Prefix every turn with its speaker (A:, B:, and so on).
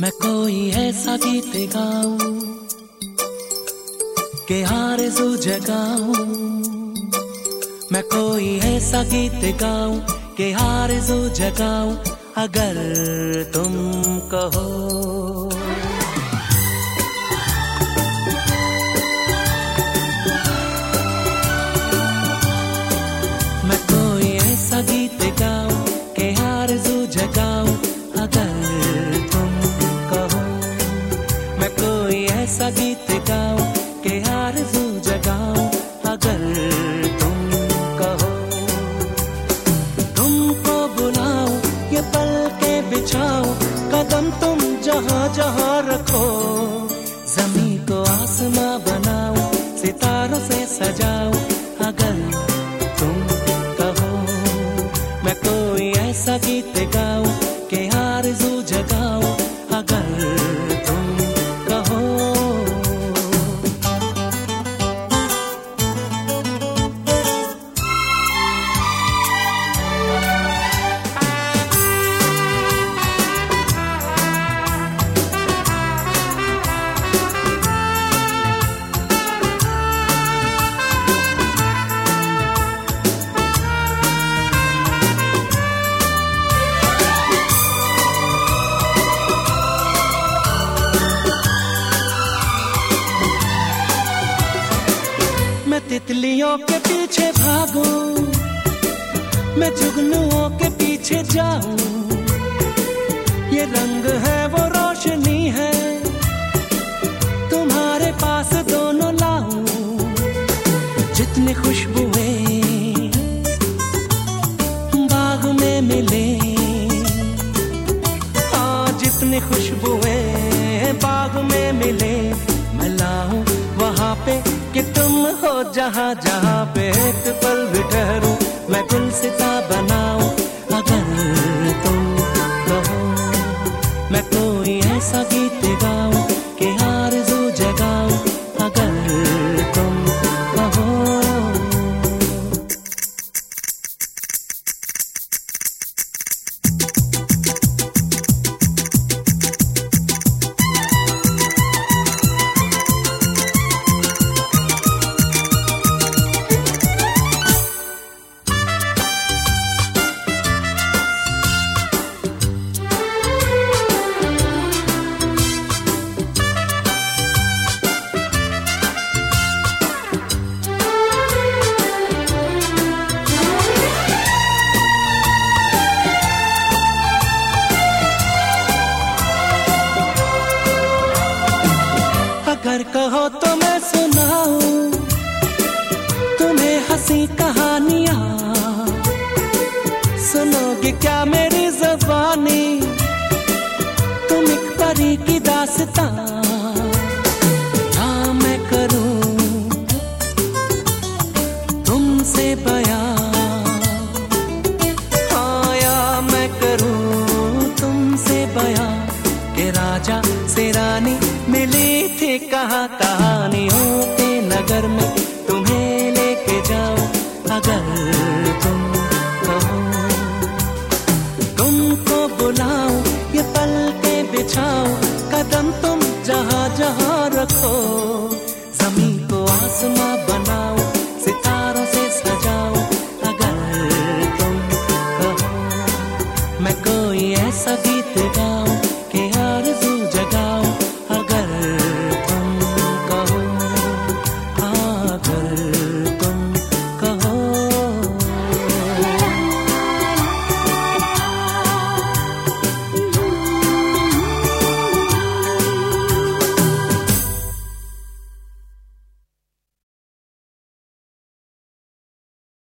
A: मैं कोई ऐसा गीत गाऊं के हार जो जगाऊं। मैं कोई ऐसा गीत गाऊं के हार जो जगाऊं। अगर तुम कहो तुम जहाँ जहाँ तितलियों के पीछे भागूं, मैं जुगनुओं के पीछे जाऊँ। ये रंग है, वो रोशनी है, तुम्हारे पास दोनों लाऊं, जितनी खुशबुएँ बाग में मिले। हाँ जितनी खुशबुएँ बाग में मिले। जहाँ जहाँ पे एक पल भी ठहरू मैं गुलसिता बनाऊँ अगर कहो तो मैं सुनाऊं। तुम्हें हँसी कहानियाँ। सुनोगे क्या मेरी जबानी? तुम एक परी की दास्तां। जहाँ जहाँ रखो ज़मीन को आसमां